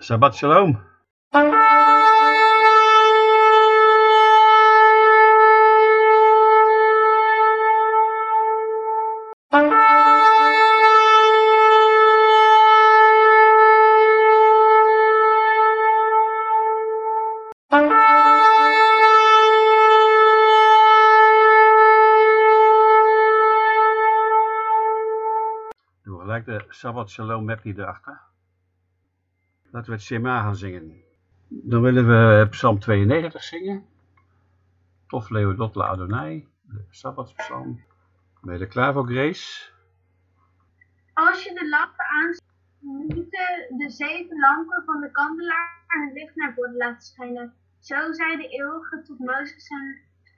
Shabbat shalom. Doen we gelijk de Shabbat Shalom Meppie erachter. Laten we het Shema gaan zingen. Dan willen we Psalm 92 zingen. Tof Leodot La Adonai, de Sabbatspsalm. Ben je er klaar voor, Grace? Als je de lampen aanzet, moeten de zeven lampen van de kandelaar hun licht naar voren laten schijnen. Zo zei de eeuwige tot Mozes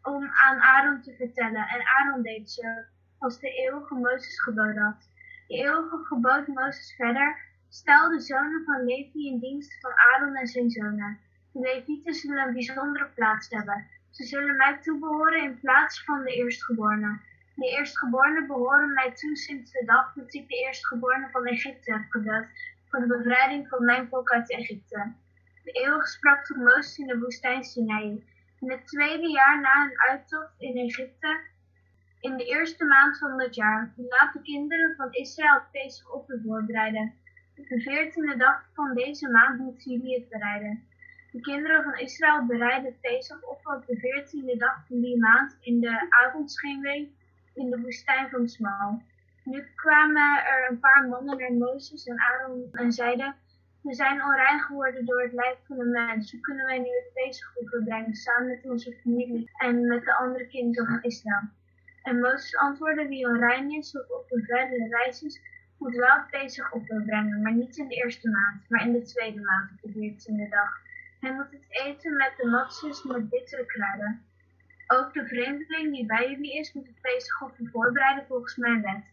om aan Aaron te vertellen. En Aaron deed zo, als de eeuwige Mozes geboden had. De eeuwige gebood Mozes verder, de zonen van Levi in dienst van Aaron en zijn zonen. De Levieten zullen een bijzondere plaats hebben. Ze zullen mij toebehoren in plaats van de eerstgeborenen. De eerstgeborenen behoren mij toe sinds de dag dat ik de eerstgeborenen van Egypte heb gedood, voor de bevrijding van mijn volk uit Egypte. De eeuwige sprak tot Mozes in de woestijn Sinai. In het tweede jaar na hun uittocht in Egypte, in de eerste maand van dat jaar, laat de kinderen van Israël het Pesach offer voorbereiden. Op de veertiende dag van deze maand moeten jullie het bereiden. De kinderen van Israël bereiden het offer op de veertiende dag van die maand in de avondschemering in de woestijn van Smal. Nu kwamen er een paar mannen naar Mozes en Aaron en zeiden, we zijn onrein geworden door het lijf van een mens. Hoe kunnen wij nu het Pesachoffer brengen samen met onze familie en met de andere kinderen van Israël? En Mozes antwoordde, wie onrein is of op een verdere reis is, moet wel Pesachoffer brengen, maar niet in de eerste maand, maar in de tweede maand op de veertiende dag. Hij moet het eten met de matzes met bittere kruiden. Ook de vreemdeling die bij jullie is, moet het Pesachoffer voorbereiden volgens mijn wet.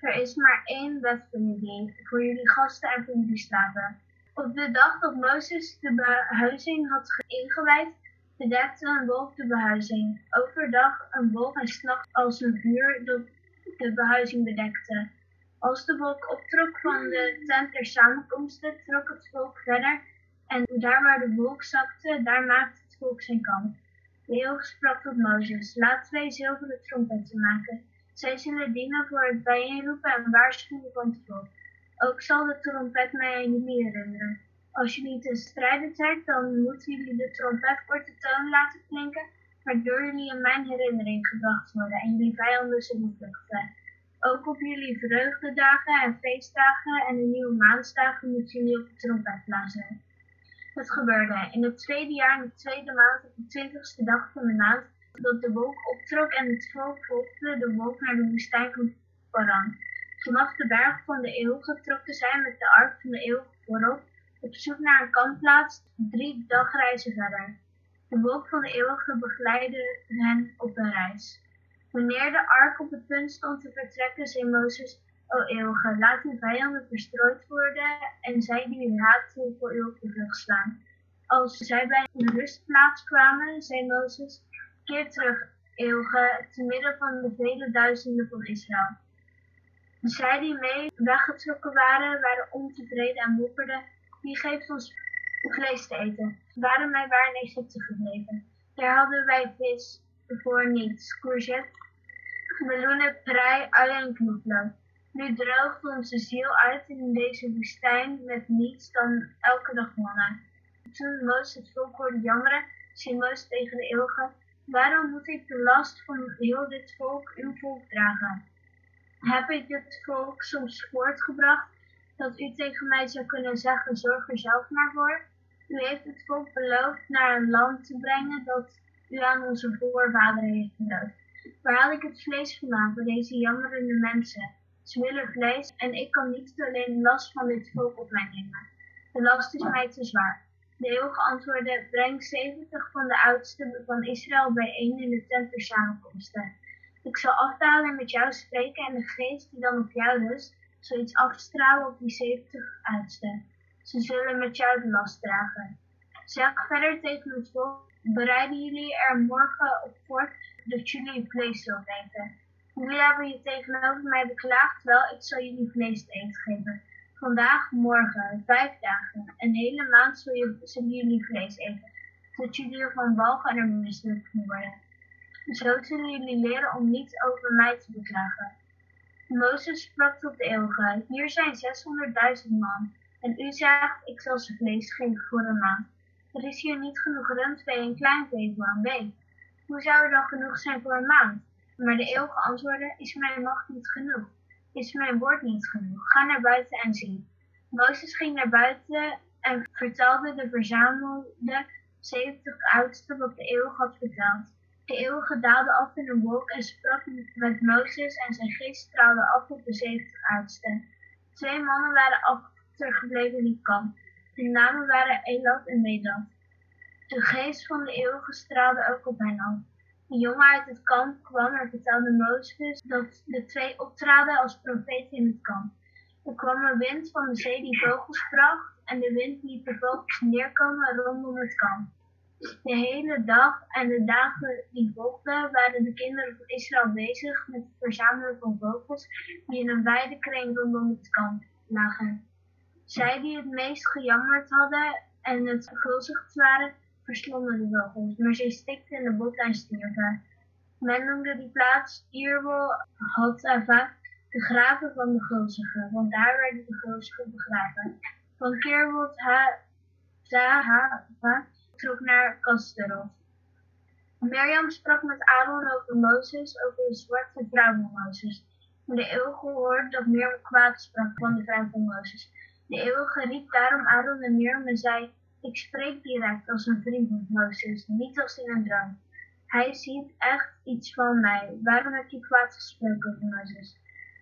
Er is maar één wet voor jullie, voor jullie gasten en voor jullie slaven. Op de dag dat Mozes de behuizing had ingewijd, bedekte een wolk de behuizing. Overdag een wolk en s'nachts als een vuur dat de behuizing bedekte. Als de wolk optrok van de tent der samenkomsten, trok het volk verder en daar waar de wolk zakte, daar maakte het volk zijn kamp. De sprak tot Mozes, laat twee zilveren trompetten maken. Zij zullen dienen voor het bijeenroepen en waarschuwen van het volk. Ook zal de trompet mij aan jullie herinneren. Als jullie te strijden trekt, dan moeten jullie de trompet korte toon laten klinken, waardoor jullie in mijn herinnering gebracht worden en jullie vijanden zullen vluchten. Ook op jullie vreugdedagen en feestdagen en de nieuwe maansdagen moeten jullie op de trompet blazen. Het gebeurde in het tweede jaar, in de tweede maand, op de twintigste dag van de maand, dat de wolk optrok en het volk volgde de wolk naar de woestijn van Paran. Vanaf de berg van de eeuwige trokken zij met de ark van de eeuwige voorop op zoek naar een kampplaats drie dagreizen verder. De wolk van de eeuwige begeleidde hen op hun reis. Wanneer de ark op het punt stond te vertrekken, zei Mozes, O eeuwige, laat uw vijanden verstrooid worden en zij die u haten voor u op de vlucht slaan. Als zij bij een rustplaats kwamen, zei Mozes, keer terug, eeuwige, te midden van de vele duizenden van Israël. Zij die mee weggetrokken waren, waren ontevreden en mopperden, wie geeft ons vlees te eten? Waarom wij waren in Egypte gebleven? Daar hadden wij vis, voor niets, courgette, meloenen, prei, ui en knoflook. Nu droogt onze ziel uit in deze woestijn met niets dan elke dag manna. Toen Mozes het volk hoorde jammeren, zei Mozes tegen de eeuwige, waarom moet ik de last van heel dit volk, uw volk, dragen? Heb ik dit volk soms voortgebracht, dat u tegen mij zou kunnen zeggen, zorg er zelf maar voor? U heeft het volk beloofd naar een land te brengen dat u aan onze voorvaderen heeft beloofd. Waar haal ik het vlees vandaan voor deze jammerende mensen? Ze willen vlees en ik kan niet alleen last van dit volk op mij nemen. De last is mij te zwaar. De eeuwige antwoordde, breng zeventig van de oudsten van Israël bijeen in de tent der samenkomsten. Ik zal afdalen en met jou spreken en de geest die dan op jou rust, zal iets afstralen op die zeventig oudsten. Ze zullen met jou de last dragen. Zeg verder tegen het volk, bereiden jullie er morgen op voor dat jullie vlees zult eten. Jullie hebben je tegenover mij beklaagd, wel, ik zal jullie vlees te eten geven. Vandaag, morgen, vijf dagen, een hele maand zullen jullie vlees eten, tot jullie ervan walgen en er misselijk worden. Zo zullen jullie leren om niet over mij te beklagen. Mozes sprak tot de eeuwige, hier zijn 600.000 man, en u zegt, ik zal ze vlees geven voor een maand. Er is hier niet genoeg rundvee en kleinvee voor een week. Hoe zou er dan genoeg zijn voor een maand? Maar de eeuwige antwoordde, is mijn macht niet genoeg? Is mijn woord niet genoeg? Ga naar buiten en zie. Mozes ging naar buiten en vertelde de verzamelde 70 oudsten wat de eeuwige had verteld. De eeuwige daalde af in een wolk en sprak met Mozes en zijn geest straalde af op de 70 oudsten. Twee mannen waren achtergebleven in het kamp. Hun namen waren Elat en Medad. De geest van de eeuwige straalde ook op hen af. Een jongen uit het kamp kwam en vertelde Mozes dat de twee optraden als profeten in het kamp. Er kwam een wind van de zee die vogels bracht en de wind liet de vogels neerkomen rondom het kamp. De hele dag en de dagen die volgden waren de kinderen van Israël bezig met het verzamelen van vogels die in een wijde kring rondom het kamp lagen. Zij die het meest gejammerd hadden en het gulzigst waren, verslonden de vogels, maar zij stikten in de botten en stierven. Men noemde die plaats Ierwol Hatava, de graven van de gulzigen, want daar werden de gulzigen begraven. Van Keerwot Zahava trok naar Kasterot. Mirjam sprak met Aaron over Mozes, over de zwarte vrouw van Mozes. Maar de eeuwige hoorde dat Mirjam kwaad sprak van de vrouw van Mozes. De eeuwige riep daarom Aaron en Mirjam en zei, ik spreek direct als een vriend van Mozes, niet als in een droom. Hij ziet echt iets van mij. Waarom heb je kwaad gesproken over Mozes?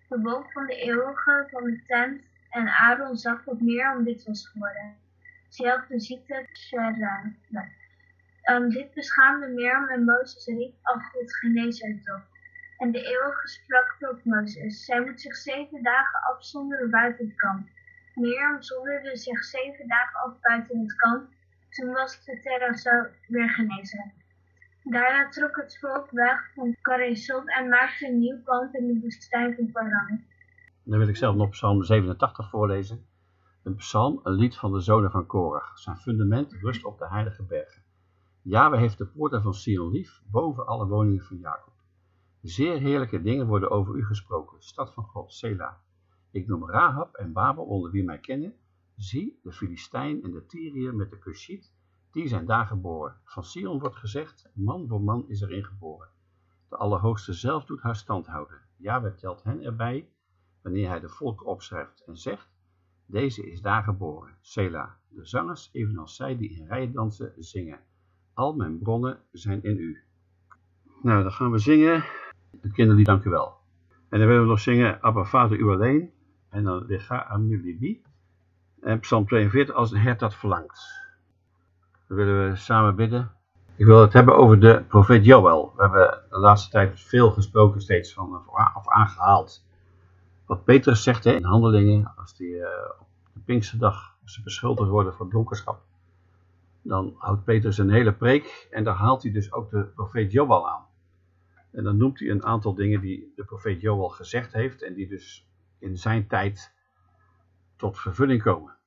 De wolk van de eeuwige van de tent en Aaron zag dat Mirjam dit was geworden. Ze had de ziekte Shara. Um, dit beschaamde Mirjam en Mozes riep af het genezer op. En de eeuwige sprak tot Mozes. Zij moet zich zeven dagen afzonderen buiten het kamp. Mirjam zonderde zich zeven dagen af buiten het kamp. Toen was de terra weer genezen. Daarna trok het volk weg van Karesot en maakte een nieuw kamp in de woestijn van Paran. Dan wil ik zelf nog Psalm 87 voorlezen. Een psalm, een lied van de zonen van Korach. Zijn fundament rust op de heilige bergen. Yahweh heeft de poorten van Sion lief, boven alle woningen van Jacob. Zeer heerlijke dingen worden over u gesproken, stad van God, Sela. Ik noem Rahab en Babel onder wie mij kennen. Zie, de Filistijn en de Tyriër met de Cushiet, die zijn daar geboren. Van Sion wordt gezegd, man voor man is erin geboren. De Allerhoogste zelf doet haar stand houden. Yahweh telt hen erbij, wanneer hij de volk opschrijft en zegt, deze is daar geboren, Sela, de zangers, evenals zij die in rijen dansen, zingen. Al mijn bronnen zijn in u. Nou, dan gaan we zingen. Het kinderlied, dank u wel. En dan willen we nog zingen, Abba Vader, u alleen. En dan Lega Amulibi. En Psalm 42, als een hert dat verlangt. Dan willen we samen bidden. Ik wil het hebben over de profeet Joël. We hebben de laatste tijd veel gesproken steeds van, of aangehaald. Wat Petrus zegt hè, in handelingen, als die uh, op de Pinksterdag ze beschuldigd worden van dronkenschap. Dan houdt Petrus een hele preek en daar haalt hij dus ook de profeet Joël aan. En dan noemt hij een aantal dingen die de profeet Joël gezegd heeft en die dus in zijn tijd tot vervulling komen.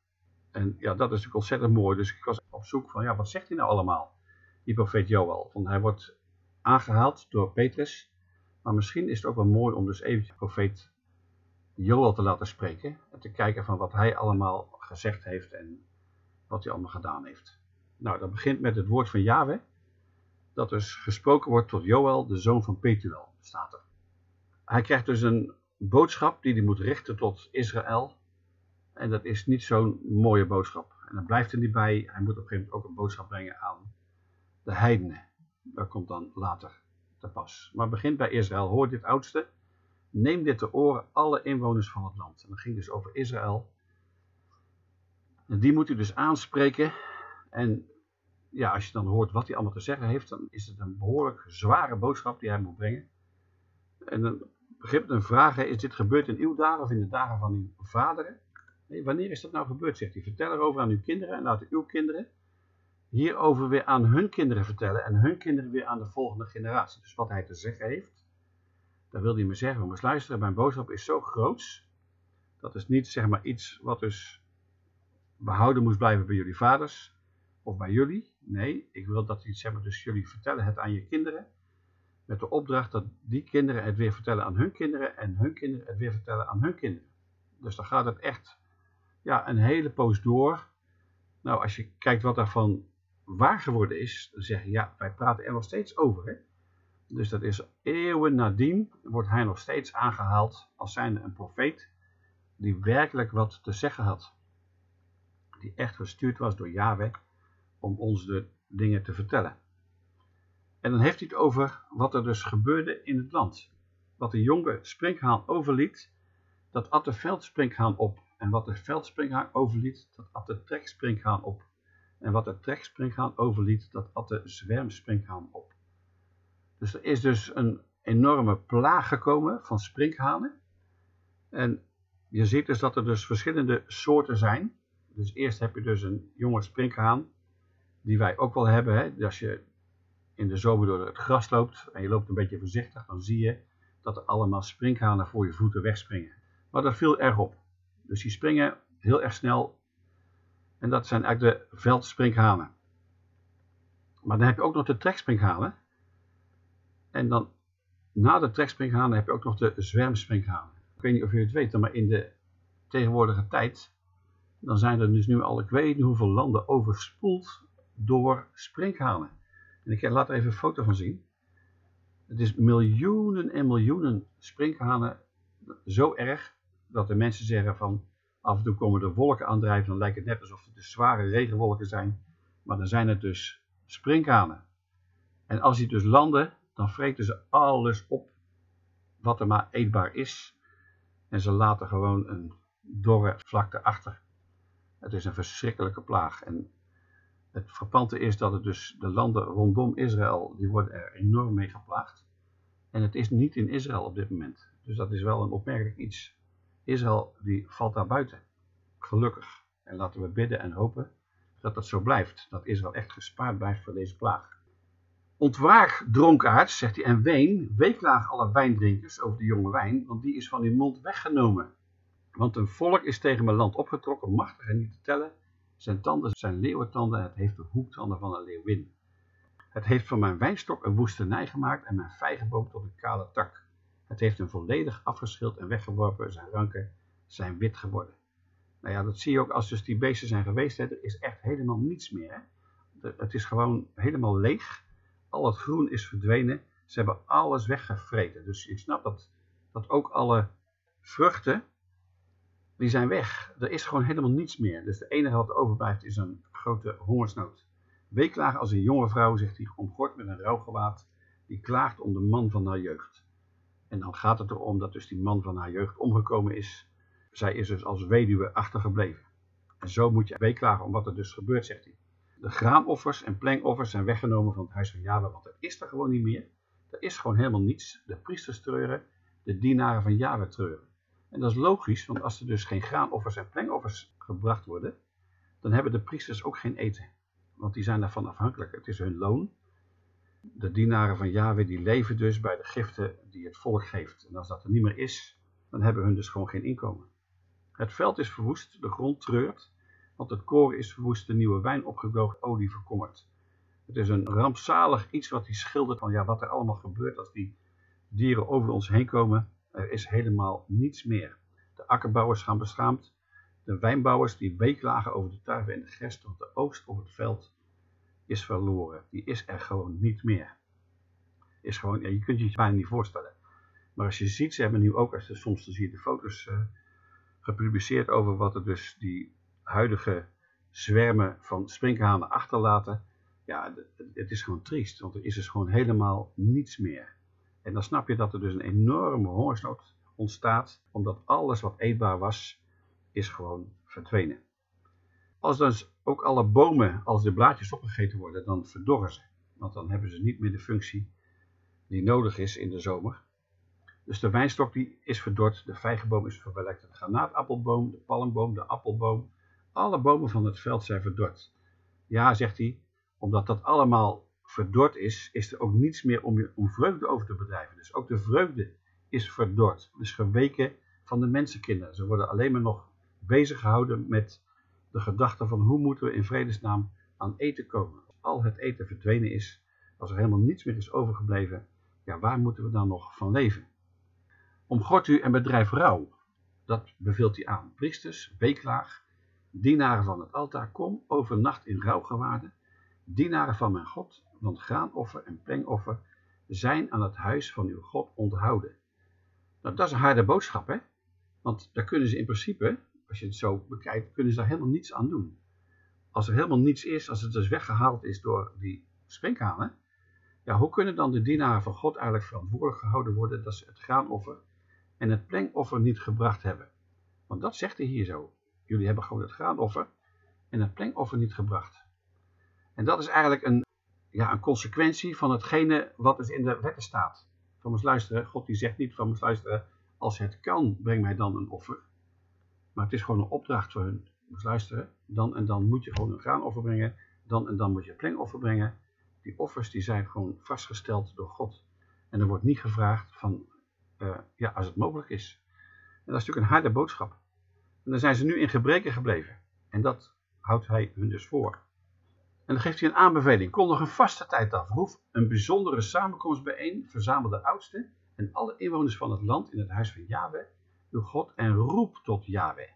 En ja, dat is natuurlijk ontzettend mooi. Dus ik was op zoek van, ja, wat zegt hij nou allemaal, die profeet Joël? Want hij wordt aangehaald door Petrus. Maar misschien is het ook wel mooi om dus even de profeet Joël te laten spreken. En te kijken van wat hij allemaal gezegd heeft en wat hij allemaal gedaan heeft. Nou, dat begint met het woord van Yahweh. Dat dus gesproken wordt tot Joël, de zoon van Petuel, staat er. Hij krijgt dus een boodschap die hij moet richten tot Israël. En dat is niet zo'n mooie boodschap. En dan blijft er niet bij. Hij moet op een gegeven moment ook een boodschap brengen aan de heidenen. Dat komt dan later te pas. Maar begint bij Israël. Hoor dit oudste. Neem dit te oren, alle inwoners van het land. En dat ging dus over Israël. En die moet u dus aanspreken. En ja, als je dan hoort wat hij allemaal te zeggen heeft, dan is het een behoorlijk zware boodschap die hij moet brengen. En dan begint een vraag, is dit gebeurd in uw dagen of in de dagen van uw vaderen? Nee, wanneer is dat nou gebeurd, zegt hij. Vertel erover aan uw kinderen en laten uw kinderen hierover weer aan hun kinderen vertellen en hun kinderen weer aan de volgende generatie. Dus wat hij te zeggen heeft, dan wil hij me zeggen, we moeten luisteren, mijn boodschap is zo groots, Dat is niet zeg maar iets wat dus behouden moest blijven bij jullie vaders of bij jullie. Nee, ik wil dat iets hebben, dus jullie vertellen het aan je kinderen. Met de opdracht dat die kinderen het weer vertellen aan hun kinderen en hun kinderen het weer vertellen aan hun kinderen. Dus dan gaat het echt ja, een hele poos door. Nou, als je kijkt wat daarvan waar geworden is, dan zeg je ja, wij praten er nog steeds over. Hè? Dus dat is eeuwen nadien, wordt hij nog steeds aangehaald als zijnde een profeet die werkelijk wat te zeggen had. Die echt gestuurd was door Yahweh om ons de dingen te vertellen. En dan heeft hij het over wat er dus gebeurde in het land. Wat de jonge sprinkhaan overliet, dat at de veldsprinkhaan op. En wat de veldspringhaan overliet, dat at de treksprinkhaan op. En wat de treksprinkhaan overliet, dat at de zwermsprinkhaan op. Dus er is dus een enorme plaag gekomen van sprinkhanen. En je ziet dus dat er dus verschillende soorten zijn. Dus eerst heb je dus een jonge sprinkhaan, die wij ook wel hebben. Hè? Als je in de zomer door het gras loopt en je loopt een beetje voorzichtig, dan zie je dat er allemaal sprinkhanen voor je voeten wegspringen. Maar dat viel erg op. Dus die springen heel erg snel. En dat zijn eigenlijk de veldsprinkhanen. Maar dan heb je ook nog de trekspringhanen. En dan na de trekspringhanen heb je ook nog de zwermspringhanen. Ik weet niet of je het weet, maar in de tegenwoordige tijd, dan zijn er dus nu al, ik weet niet hoeveel landen overspoeld door sprinkhanen. En ik laat er even een foto van zien. Het is miljoenen en miljoenen sprinkhanen, zo erg dat de mensen zeggen van af en toe komen er wolken aandrijven, dan lijkt het net alsof het de zware regenwolken zijn, maar dan zijn het dus sprinkhanen. En als die dus landen, dan vreten ze alles op wat er maar eetbaar is. En ze laten gewoon een dorre vlakte achter. Het is een verschrikkelijke plaag. En het frappante is dat het dus de landen rondom Israël, die worden er enorm mee geplaagd. En het is niet in Israël op dit moment. Dus dat is wel een opmerkelijk iets. Israël die valt daar buiten. Gelukkig. En laten we bidden en hopen dat dat zo blijft. Dat Israël echt gespaard blijft voor deze plaag. Ontwaak, dronkaards, zegt hij, en ween, weeklaag alle wijndrinkers over de jonge wijn, want die is van uw mond weggenomen. Want een volk is tegen mijn land opgetrokken, machtig en niet te tellen. Zijn tanden zijn leeuwentanden, het heeft de hoektanden van een leeuwin. Het heeft van mijn wijnstok een woestenij gemaakt en mijn vijgenboom tot een kale tak. Het heeft hem volledig afgeschild en weggeworpen, zijn ranken zijn wit geworden. Nou ja, dat zie je ook als dus die beesten zijn geweest, hè, er is echt helemaal niets meer. Hè. Het is gewoon helemaal leeg al het groen is verdwenen. Ze hebben alles weggevreten. Dus je snapt dat, dat ook alle vruchten, die zijn weg. Er is gewoon helemaal niets meer. Dus het enige wat overblijft is een grote hongersnood. Weeklagen als een jonge vrouw, zegt hij, omgord met een rouwgewaad, die klaagt om de man van haar jeugd. En dan gaat het erom dat dus die man van haar jeugd omgekomen is. Zij is dus als weduwe achtergebleven. En zo moet je weeklagen om wat er dus gebeurt, zegt hij. De graanoffers en plengoffers zijn weggenomen van het huis van Yahweh, want er is er gewoon niet meer. Er is gewoon helemaal niets. De priesters treuren, de dienaren van Yahweh treuren. En dat is logisch, want als er dus geen graanoffers en plengoffers gebracht worden, dan hebben de priesters ook geen eten. Want die zijn daarvan afhankelijk. Het is hun loon. De dienaren van Yahweh die leven dus bij de giften die het volk geeft. En als dat er niet meer is, dan hebben hun dus gewoon geen inkomen. Het veld is verwoest, de grond treurt, want het koren is verwoest, de nieuwe wijn opgedroogd, olie verkommerd. Het is een rampzalig iets wat hij schildert van ja, wat er allemaal gebeurt als die dieren over ons heen komen. Er is helemaal niets meer. De akkerbouwers gaan beschaamd. De wijnbouwers die weeklagen over de tuiven en de gerst, want de oogst op het veld is verloren. Die is er gewoon niet meer. Is gewoon, je kunt je het bijna niet voorstellen. Maar als je ziet, ze hebben nu ook, als je soms dan zie je de foto's uh, gepubliceerd over wat er dus die huidige zwermen van sprinkhanen achterlaten, ja, het is gewoon triest, want er is dus gewoon helemaal niets meer. En dan snap je dat er dus een enorme hongersnood ontstaat, omdat alles wat eetbaar was, is gewoon verdwenen. Als dan ook alle bomen, als de blaadjes opgegeten worden, dan verdorren ze. Want dan hebben ze niet meer de functie die nodig is in de zomer. Dus de wijnstok die is verdord, de vijgenboom is verwelkt, de granaatappelboom, de palmboom, de appelboom, alle bomen van het veld zijn verdord. Ja, zegt hij, omdat dat allemaal verdord is, is er ook niets meer om, je, om vreugde over te bedrijven. Dus ook de vreugde is verdord, dus geweken van de mensenkinderen. Ze worden alleen maar nog bezig gehouden met de gedachte van hoe moeten we in vredesnaam aan eten komen. Als al het eten verdwenen is, als er helemaal niets meer is overgebleven, ja, waar moeten we dan nog van leven? Omgort u en bedrijf rouw. Dat beveelt hij aan. Priesters, weeklaag, dienaren van het altaar, kom overnacht in rouwgewaarden. Dienaren van mijn God, want graanoffer en plengoffer zijn aan het huis van uw God onthouden. Nou, dat is een harde boodschap, hè? Want daar kunnen ze in principe, als je het zo bekijkt, kunnen ze daar helemaal niets aan doen. Als er helemaal niets is, als het dus weggehaald is door die sprinkhanen, ja, hoe kunnen dan de dienaren van God eigenlijk verantwoordelijk gehouden worden dat ze het graanoffer en het plengoffer niet gebracht hebben? Want dat zegt hij hier zo. Jullie hebben gewoon het graanoffer en het plengoffer niet gebracht. En dat is eigenlijk een, ja, een consequentie van hetgene wat dus in de wetten staat. Van ons luisteren, God die zegt niet van ons luisteren, als het kan, breng mij dan een offer. Maar het is gewoon een opdracht voor hun. Moet luisteren, dan en dan moet je gewoon een graanoffer brengen, dan en dan moet je een plengoffer brengen. Die offers die zijn gewoon vastgesteld door God. En er wordt niet gevraagd van, uh, ja, als het mogelijk is. En dat is natuurlijk een harde boodschap. En dan zijn ze nu in gebreken gebleven. En dat houdt hij hun dus voor. En dan geeft hij een aanbeveling. Kom nog een vaste tijd af. Roef een bijzondere samenkomst bijeen. Verzamel de oudsten en alle inwoners van het land in het huis van Yahweh, uw God, en roep tot Yahweh.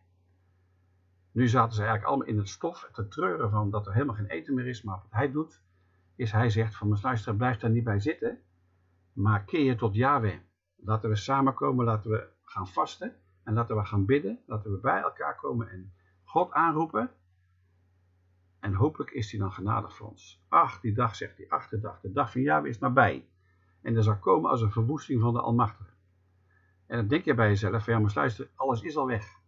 Nu zaten ze eigenlijk allemaal in het stof te treuren van dat er helemaal geen eten meer is. Maar wat hij doet, is hij zegt van mijn luisteraar, blijf daar niet bij zitten. Maar keer je tot Yahweh. Laten we samenkomen, laten we gaan vasten. En laten we gaan bidden, laten we bij elkaar komen en God aanroepen. En hopelijk is hij dan genadig voor ons. Ach, die dag, zegt hij, achterdag, de dag van Yahweh is nabij. En er zal komen als een verwoesting van de Almachtige. En dan denk je bij jezelf, ja maar luister, alles is al weg.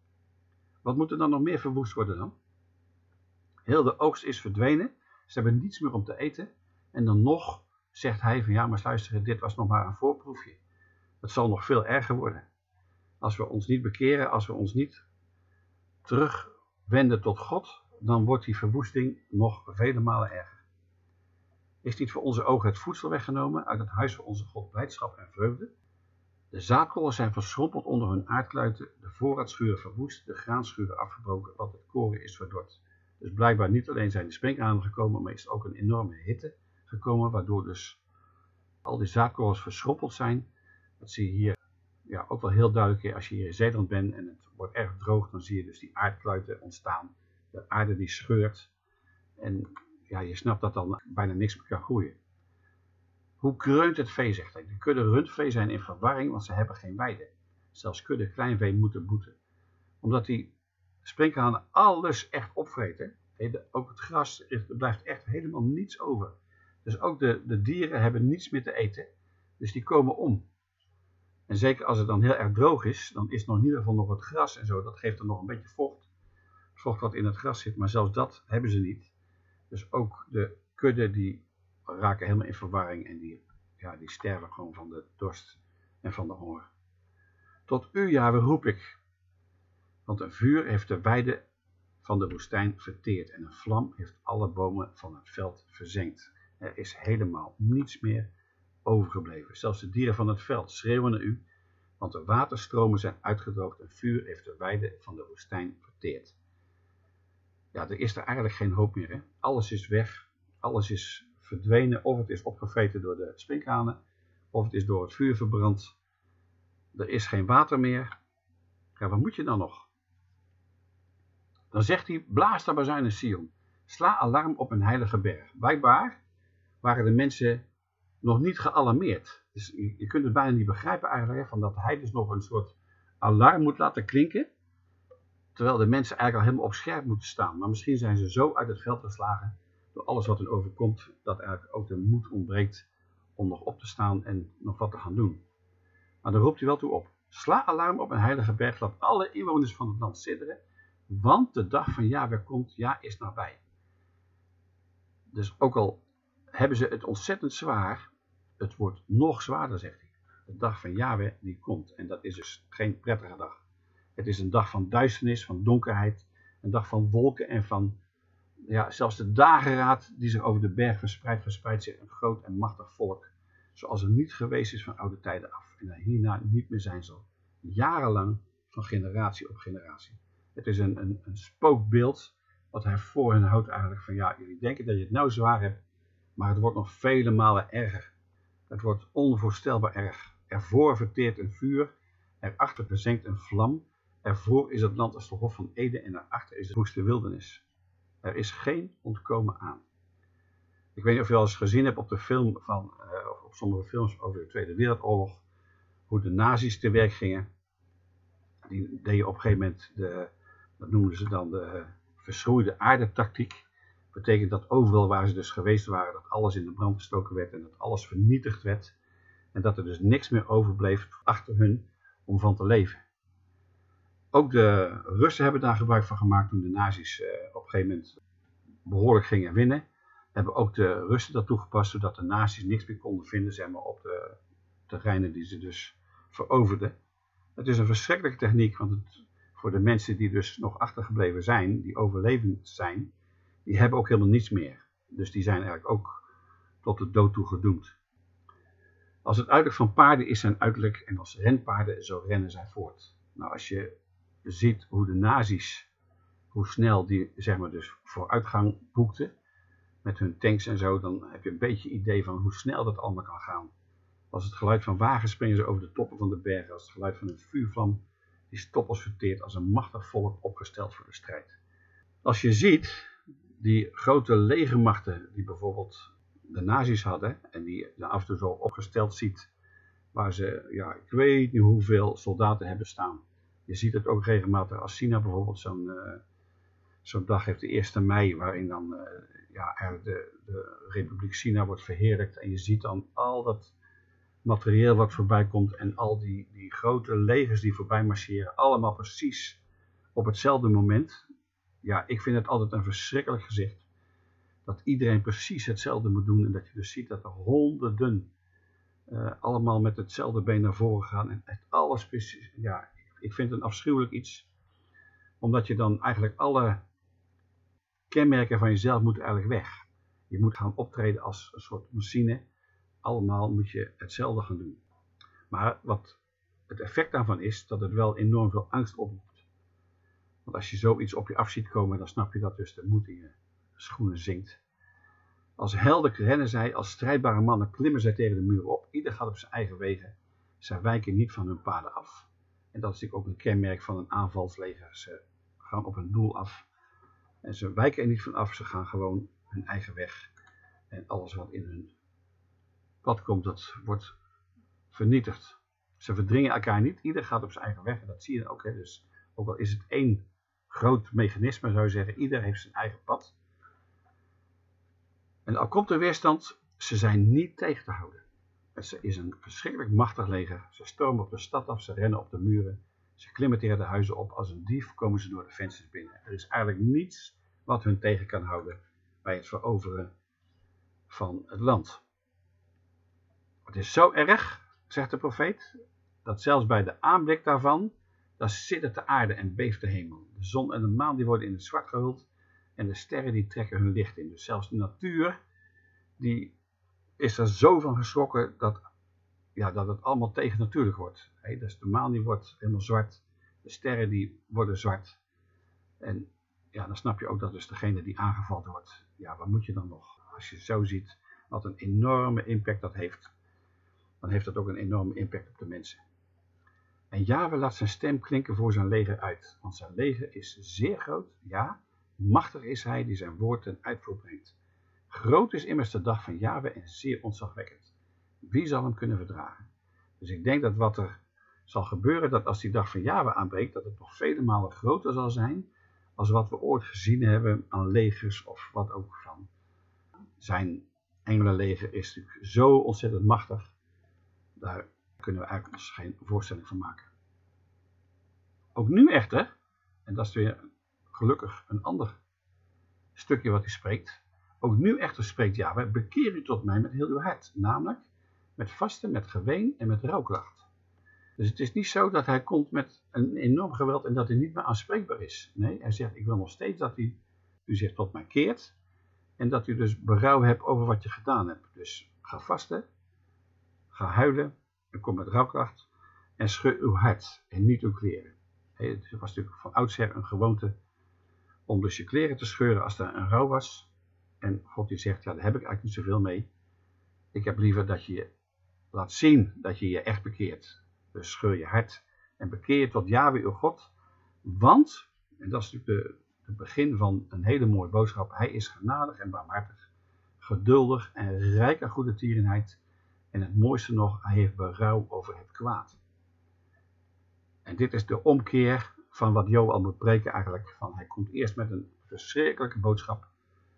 Wat moet er dan nog meer verwoest worden dan? Heel de oogst is verdwenen, ze hebben niets meer om te eten. En dan nog zegt hij van ja maar luister, dit was nog maar een voorproefje. Het zal nog veel erger worden. Als we ons niet bekeren, als we ons niet terugwenden tot God, dan wordt die verwoesting nog vele malen erger. Is niet voor onze ogen het voedsel weggenomen, uit het huis van onze God blijdschap en vreugde? De zaadkollen zijn verschrompeld onder hun aardkluiten, de voorraadschuren verwoest, de graanschuren afgebroken, want het koren is verdord. Dus blijkbaar niet alleen zijn de springhanen gekomen, maar is ook een enorme hitte gekomen, waardoor dus al die zaadkorrels verschrompeld zijn. Dat zie je hier ja, ook wel heel duidelijk als je hier in Zeeland bent en het wordt erg droog, dan zie je dus die aardkluiten ontstaan. De aarde die scheurt en ja, je snapt dat dan bijna niks meer kan groeien. Hoe kreunt het vee, zegt hij. De kudde rundvee zijn in verwarring, want ze hebben geen weide. Zelfs kudde kleinvee moeten boeten. Omdat die sprinkhanen alles echt opvreten. Ook het gras, er blijft echt helemaal niets over. Dus ook de, de dieren hebben niets meer te eten. Dus die komen om. En zeker als het dan heel erg droog is, dan is nog in ieder geval nog wat gras en zo. Dat geeft er nog een beetje vocht. Vocht wat in het gras zit, maar zelfs dat hebben ze niet. Dus ook de kudde die raken helemaal in verwarring en die, ja, die sterven gewoon van de dorst en van de honger. Tot u, Jahwe, roep ik. Want een vuur heeft de weide van de woestijn verteerd en een vlam heeft alle bomen van het veld verzengd. Er is helemaal niets meer overgebleven. Zelfs de dieren van het veld schreeuwen naar u, want de waterstromen zijn uitgedroogd en vuur heeft de weide van de woestijn verteerd. Ja, er is er eigenlijk geen hoop meer. Hè? Alles is weg, alles is verdwenen, of het is opgevreten door de sprinkhanen, of het is door het vuur verbrand. Er is geen water meer. Ja, wat moet je dan nog? Dan zegt hij, blaas daar in Sion. Sla alarm op een heilige berg. Blijkbaar waren de mensen nog niet gealarmeerd. Dus je, kunt het bijna niet begrijpen eigenlijk, van dat hij dus nog een soort alarm moet laten klinken. Terwijl de mensen eigenlijk al helemaal op scherp moeten staan. Maar misschien zijn ze zo uit het veld geslagen door alles wat hen overkomt, dat eigenlijk ook de moed ontbreekt om nog op te staan en nog wat te gaan doen. Maar dan roept hij wel toe op. Sla alarm op een heilige berg, laat alle inwoners van het land sidderen, want de dag van Yahweh komt, ja, is nabij. Dus ook al hebben ze het ontzettend zwaar, het wordt nog zwaarder, zegt hij. De dag van Yahweh die komt. En dat is dus geen prettige dag. Het is een dag van duisternis, van donkerheid. Een dag van wolken en van, ja, zelfs de dageraad die zich over de berg verspreidt, verspreidt zich een groot en machtig volk. Zoals er niet geweest is van oude tijden af. En er hierna niet meer zijn zal. Jarenlang van generatie op generatie. Het is een, een, een spookbeeld wat hij voor hen houdt eigenlijk van ja, jullie denken dat je het nou zwaar hebt, maar het wordt nog vele malen erger. Het wordt onvoorstelbaar erg. Ervoor verteert een vuur, erachter verzenkt een vlam, ervoor is het land als de Hof van Eden en erachter is de woeste wildernis. Er is geen ontkomen aan. Ik weet niet of je al eens gezien hebt op de film van, uh, of op sommige films over de Tweede Wereldoorlog, hoe de nazi's te werk gingen. Die deden op een gegeven moment de, dat noemden ze dan de verschroeide aardetactiek. Betekent dat overal waar ze dus geweest waren, dat alles in de brand gestoken werd en dat alles vernietigd werd. En dat er dus niks meer overbleef achter hun om van te leven. Ook de Russen hebben daar gebruik van gemaakt toen de nazi's uh, op een gegeven moment behoorlijk gingen winnen. Hebben ook de Russen dat toegepast, zodat de nazi's niks meer konden vinden zeg maar, op de terreinen die ze dus veroverden. Het is een verschrikkelijke techniek, want voor de mensen die dus nog achtergebleven zijn, die overlevend zijn, die hebben ook helemaal niets meer. Dus die zijn eigenlijk ook tot de dood toe gedoemd. Als het uiterlijk van paarden is zijn uiterlijk en als renpaarden, zo rennen zij voort. Nou, als je ziet hoe de nazi's, hoe snel die zeg maar dus vooruitgang boekten, met hun tanks en zo, dan heb je een beetje idee van hoe snel dat allemaal kan gaan. Als het geluid van wagens springen ze over de toppen van de bergen, als het geluid van een vuurvlam die stoppels verteert als een machtig volk opgesteld voor de strijd. Als je ziet die grote legermachten die bijvoorbeeld de nazi's hadden en die je af en toe zo opgesteld ziet, waar ze, ja, ik weet niet hoeveel soldaten hebben staan. Je ziet het ook regelmatig als China bijvoorbeeld zo'n uh, zo'n dag heeft, de 1 mei, waarin dan uh, ja, de, de Republiek China wordt verheerlijkt en je ziet dan al dat materieel wat voorbij komt en al die, die grote legers die voorbij marcheren, allemaal precies op hetzelfde moment. Ja, ik vind het altijd een verschrikkelijk gezicht. Dat iedereen precies hetzelfde moet doen en dat je dus ziet dat er honderden uh, allemaal met hetzelfde been naar voren gaan en het alles precies, ja, ik vind het een afschuwelijk iets. Omdat je dan eigenlijk alle kenmerken van jezelf moet eigenlijk weg. Je moet gaan optreden als een soort machine allemaal moet je hetzelfde gaan doen. Maar wat het effect daarvan is, dat het wel enorm veel angst oproept. Want als je zoiets op je af ziet komen, dan snap je dat dus de moed in je schoenen zinkt. Als helden rennen zij, als strijdbare mannen klimmen zij tegen de muur op. Ieder gaat op zijn eigen wegen. Zij wijken niet van hun paden af. En dat is natuurlijk ook een kenmerk van een aanvalsleger. Ze gaan op een doel af. En ze wijken er niet van af, ze gaan gewoon hun eigen weg. En alles wat in hun wat komt, dat wordt vernietigd. Ze verdringen elkaar niet, ieder gaat op zijn eigen weg en dat zie je ook. Hè. Dus ook al is het één groot mechanisme, zou je zeggen, ieder heeft zijn eigen pad. En al komt er weerstand, ze zijn niet tegen te houden. Het is een verschrikkelijk machtig leger. Ze stormen op de stad af, ze rennen op de muren. Ze klimmen tegen de huizen op. Als een dief komen ze door de vensters binnen. Er is eigenlijk niets wat hun tegen kan houden bij het veroveren van het land. Het is zo erg, zegt de profeet, dat zelfs bij de aanblik daarvan, dan siddert de aarde en beeft de hemel. De zon en de maan die worden in het zwart gehuld en de sterren die trekken hun licht in. Dus zelfs de natuur, die is er zo van geschrokken dat, ja, dat het allemaal tegennatuurlijk wordt. He, dus de maan die wordt helemaal zwart, de sterren die worden zwart. En ja, dan snap je ook dat dus degene die aangevallen wordt, ja, wat moet je dan nog? Als je zo ziet wat een enorme impact dat heeft dan heeft dat ook een enorme impact op de mensen. En Yahweh laat zijn stem klinken voor zijn leger uit, want zijn leger is zeer groot, ja, machtig is hij die zijn woord ten uitvoer brengt. Groot is immers de dag van Yahweh en zeer ontzagwekkend. Wie zal hem kunnen verdragen? Dus ik denk dat wat er zal gebeuren, dat als die dag van Yahweh aanbreekt, dat het nog vele malen groter zal zijn als wat we ooit gezien hebben aan legers of wat ook van. Zijn engelenleger is natuurlijk zo ontzettend machtig daar kunnen we eigenlijk ons geen voorstelling van maken. Ook nu echter, en dat is weer gelukkig een ander stukje wat hij spreekt. Ook nu echter spreekt Yahweh, bekeer u tot mij met heel uw hart. Namelijk met vasten, met geween en met rouwklacht. Dus het is niet zo dat hij komt met een enorm geweld en dat hij niet meer aanspreekbaar is. Nee, hij zegt, ik wil nog steeds dat u, u zich tot mij keert. En dat u dus berouw hebt over wat je gedaan hebt. Dus ga vasten, Ga huilen en kom met rouwkracht en scheur uw hart en niet uw kleren. Het was natuurlijk van oudsher een gewoonte om dus je kleren te scheuren als er een rouw was. En God die zegt, ja daar heb ik eigenlijk niet zoveel mee. Ik heb liever dat je laat zien dat je je echt bekeert. Dus scheur je hart en bekeer tot Yahweh uw God. Want, en dat is natuurlijk het begin van een hele mooie boodschap, hij is genadig en barmhartig, geduldig en rijk aan goede tierenheid. En het mooiste nog, hij heeft berouw over het kwaad. En dit is de omkeer van wat Joel moet preken eigenlijk. Van hij komt eerst met een verschrikkelijke boodschap.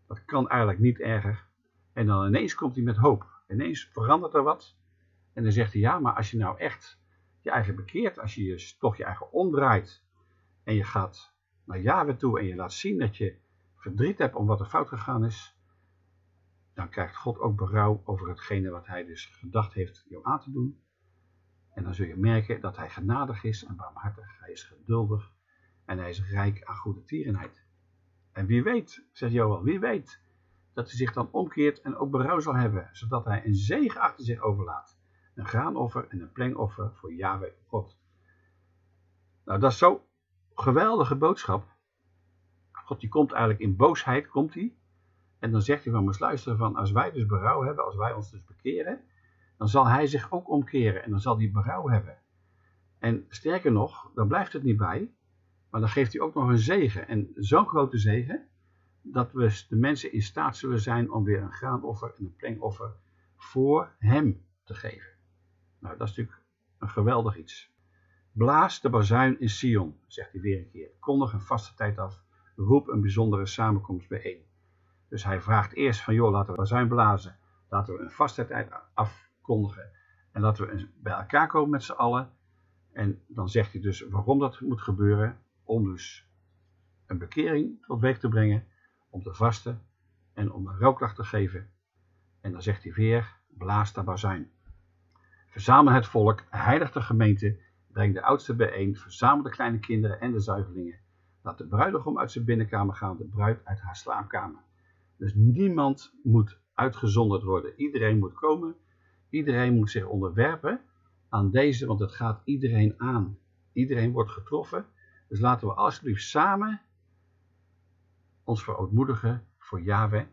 Dat kan eigenlijk niet erger. En dan ineens komt hij met hoop. Ineens verandert er wat. En dan zegt hij, ja, maar als je nou echt je eigen bekeert, als je je, toch je eigen omdraait en je gaat naar Yahweh toe en je laat zien dat je verdriet hebt om wat er fout gegaan is, dan krijgt God ook berouw over hetgene wat hij dus gedacht heeft jou aan te doen. En dan zul je merken dat hij genadig is en barmhartig, hij is geduldig en hij is rijk aan goede tierenheid. En wie weet, zegt Joel, wie weet dat hij zich dan omkeert en ook berouw zal hebben, zodat hij een zegen achter zich overlaat. Een graanoffer en een plengoffer voor Yahweh God. Nou, dat is zo'n geweldige boodschap. God die komt eigenlijk in boosheid, komt hij. En dan zegt hij van, maar luisteren van, als wij dus berouw hebben, als wij ons dus bekeren, dan zal hij zich ook omkeren en dan zal hij berouw hebben. En sterker nog, dan blijft het niet bij, maar dan geeft hij ook nog een zegen. En zo'n grote zegen, dat we de mensen in staat zullen zijn om weer een graanoffer en een plengoffer voor hem te geven. Nou, dat is natuurlijk een geweldig iets. Blaas de bazuin in Sion, zegt hij weer een keer. Kondig een vaste tijd af. Roep een bijzondere samenkomst bijeen. Dus hij vraagt eerst van, joh, laten we bazuin blazen. Laten we een vaste tijd afkondigen. En laten we bij elkaar komen met z'n allen. En dan zegt hij dus waarom dat moet gebeuren. Om dus een bekering tot weg te brengen. Om te vasten. En om een rooklag te geven. En dan zegt hij weer, blaas de bazuin. Verzamel het volk, heilig de gemeente, breng de oudsten bijeen, verzamel de kleine kinderen en de zuigelingen. Laat de bruidegom uit zijn binnenkamer gaan, de bruid uit haar slaapkamer. Dus niemand moet uitgezonderd worden. Iedereen moet komen. Iedereen moet zich onderwerpen aan deze, want het gaat iedereen aan. Iedereen wordt getroffen. Dus laten we alsjeblieft samen ons verootmoedigen voor Yahweh.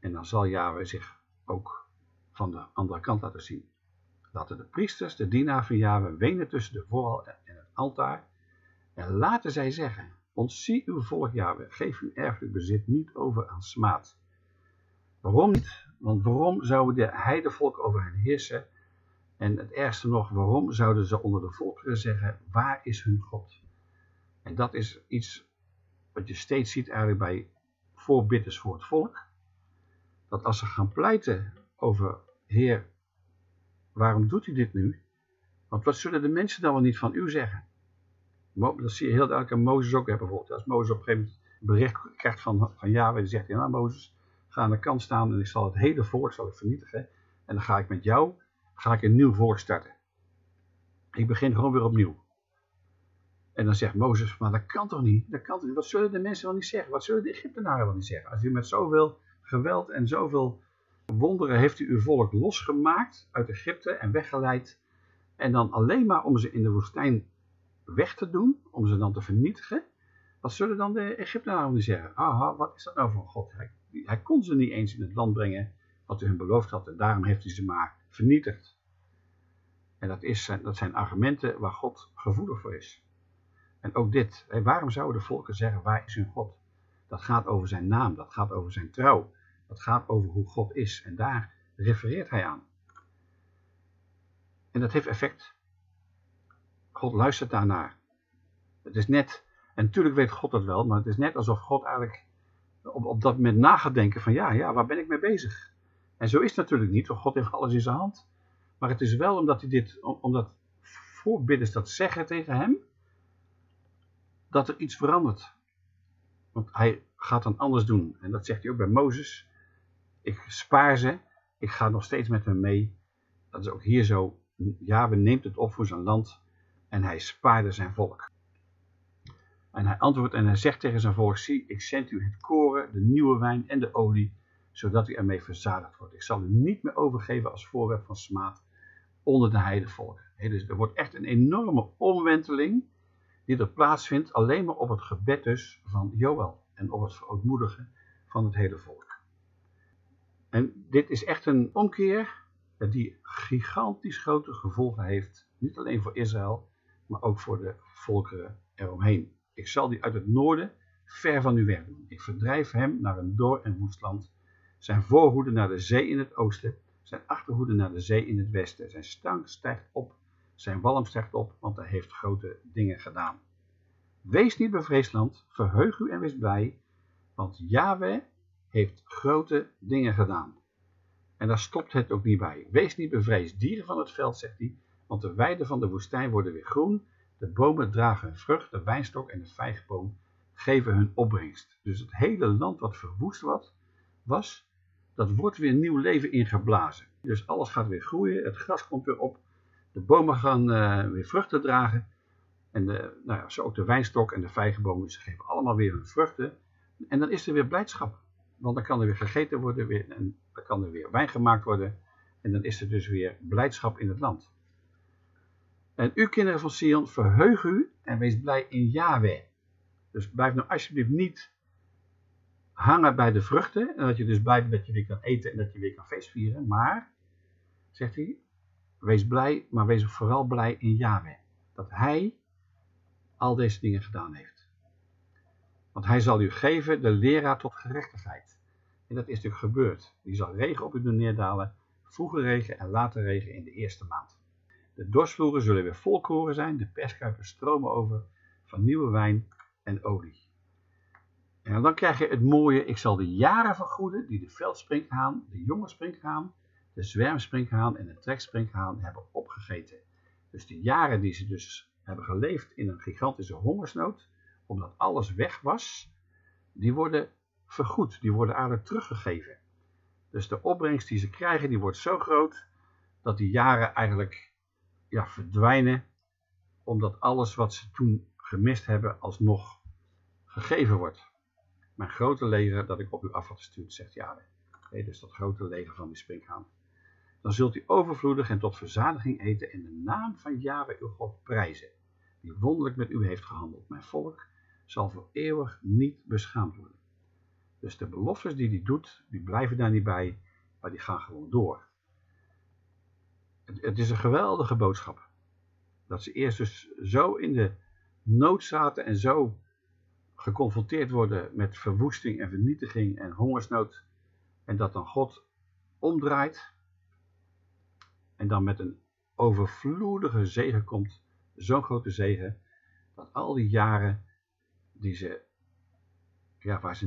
En dan zal Yahweh zich ook van de andere kant laten zien. Laten de priesters, de dienaar van Yahweh, wenen tussen de voorhal en het altaar. En laten zij zeggen, ontzie uw volk Yahweh, geef uw erfelijk bezit niet over aan smaad. Waarom niet? Want waarom zouden de heidevolk over hen heersen? En het ergste nog, waarom zouden ze onder de volkeren zeggen, waar is hun God? En dat is iets wat je steeds ziet eigenlijk bij voorbidders voor het volk. Dat als ze gaan pleiten over, Heer, waarom doet u dit nu? Want wat zullen de mensen dan wel niet van u zeggen? Dat zie je heel duidelijk aan Mozes ook. bijvoorbeeld, als Mozes op een gegeven moment bericht krijgt van, van Yahweh, dan zegt hij, nou Mozes, ga aan de kant staan en ik zal het hele volk zal ik vernietigen. En dan ga ik met jou ga ik een nieuw volk starten. Ik begin gewoon weer opnieuw. En dan zegt Mozes, maar dat kan toch niet? Dat kan niet? Wat zullen de mensen wel niet zeggen? Wat zullen de Egyptenaren wel niet zeggen? Als u met zoveel geweld en zoveel wonderen heeft u uw volk losgemaakt uit Egypte en weggeleid. En dan alleen maar om ze in de woestijn weg te doen, om ze dan te vernietigen. Wat zullen dan de Egyptenaren niet zeggen? Aha, wat is dat nou voor God? Hij, hij kon ze niet eens in het land brengen wat u hun beloofd had. En daarom heeft hij ze maar vernietigd. En dat, is, dat zijn argumenten waar God gevoelig voor is. En ook dit. Waarom zouden de volken zeggen, waar is hun God? Dat gaat over zijn naam, dat gaat over zijn trouw. Dat gaat over hoe God is. En daar refereert hij aan. En dat heeft effect. God luistert daarnaar. Het is net, en natuurlijk weet God dat wel, maar het is net alsof God eigenlijk op, op dat moment na gaat denken van ja, ja, waar ben ik mee bezig? En zo is het natuurlijk niet, want God heeft alles in zijn hand. Maar het is wel omdat hij dit, omdat voorbidders dat zeggen tegen hem, dat er iets verandert. Want hij gaat dan anders doen. En dat zegt hij ook bij Mozes. Ik spaar ze, ik ga nog steeds met hem mee. Dat is ook hier zo. Jawe neemt het op voor zijn land en hij spaarde zijn volk. En hij antwoordt en hij zegt tegen zijn volk, zie, ik zend u het koren, de nieuwe wijn en de olie, zodat u ermee verzadigd wordt. Ik zal u niet meer overgeven als voorwerp van smaad onder de heidevolk. dus er wordt echt een enorme omwenteling, die er plaatsvindt alleen maar op het gebed dus van Joël en op het verootmoedigen van het hele volk. En dit is echt een omkeer die gigantisch grote gevolgen heeft, niet alleen voor Israël, maar ook voor de volkeren eromheen. Ik zal die uit het noorden ver van u weg doen. Ik verdrijf hem naar een door- en woestland, zijn voorhoede naar de zee in het oosten, zijn achterhoede naar de zee in het westen. Zijn stank stijgt op, zijn walm stijgt op, want hij heeft grote dingen gedaan. Wees niet bevreesd land, verheug u en wees blij, want Yahweh heeft grote dingen gedaan. En daar stopt het ook niet bij. Wees niet bevreesd, dieren van het veld, zegt hij, want de weiden van de woestijn worden weer groen, de bomen dragen hun vrucht, de wijnstok en de vijgboom geven hun opbrengst. Dus het hele land wat verwoest was, dat wordt weer nieuw leven ingeblazen. Dus alles gaat weer groeien, het gras komt weer op, de bomen gaan uh, weer vruchten dragen. En de, nou ja, zo ook de wijnstok en de vijgenbomen, ze geven allemaal weer hun vruchten. En dan is er weer blijdschap. Want dan kan er weer gegeten worden weer, en dan kan er weer wijn gemaakt worden. En dan is er dus weer blijdschap in het land. En u kinderen van Sion, verheug u en wees blij in Yahweh. Dus blijf nou alsjeblieft niet hangen bij de vruchten. En dat je dus blij bent dat je weer kan eten en dat je weer kan feestvieren. Maar, zegt hij, wees blij, maar wees vooral blij in Yahweh. Dat hij al deze dingen gedaan heeft. Want hij zal u geven de leraar tot gerechtigheid. En dat is natuurlijk gebeurd. Die zal regen op u doen neerdalen, vroege regen en later regen in de eerste maand. De dorsvloeren zullen weer vol koren zijn, de perskuipen stromen over van nieuwe wijn en olie. En dan krijg je het mooie, ik zal de jaren vergoeden die de veldsprinkhaan, de jonge sprinkhaan, de zwermsprinkhaan en de treksprinkhaan hebben opgegeten. Dus de jaren die ze dus hebben geleefd in een gigantische hongersnood, omdat alles weg was, die worden vergoed, die worden eigenlijk teruggegeven. Dus de opbrengst die ze krijgen, die wordt zo groot, dat die jaren eigenlijk ja, verdwijnen, omdat alles wat ze toen gemist hebben, alsnog gegeven wordt. Mijn grote leger dat ik op u af had gestuurd, zegt Yahweh. Nee, dus dat grote leger van die springhaan. Dan zult u overvloedig en tot verzadiging eten en de naam van Yahweh uw God prijzen, die wonderlijk met u heeft gehandeld. Mijn volk zal voor eeuwig niet beschaamd worden. Dus de beloftes die hij doet, die blijven daar niet bij, maar die gaan gewoon door. Het, het is een geweldige boodschap. Dat ze eerst dus zo in de nood zaten en zo geconfronteerd worden met verwoesting en vernietiging en hongersnood. En dat dan God omdraait en dan met een overvloedige zegen komt. Zo'n grote zegen dat al die jaren die ze, ja, waar ze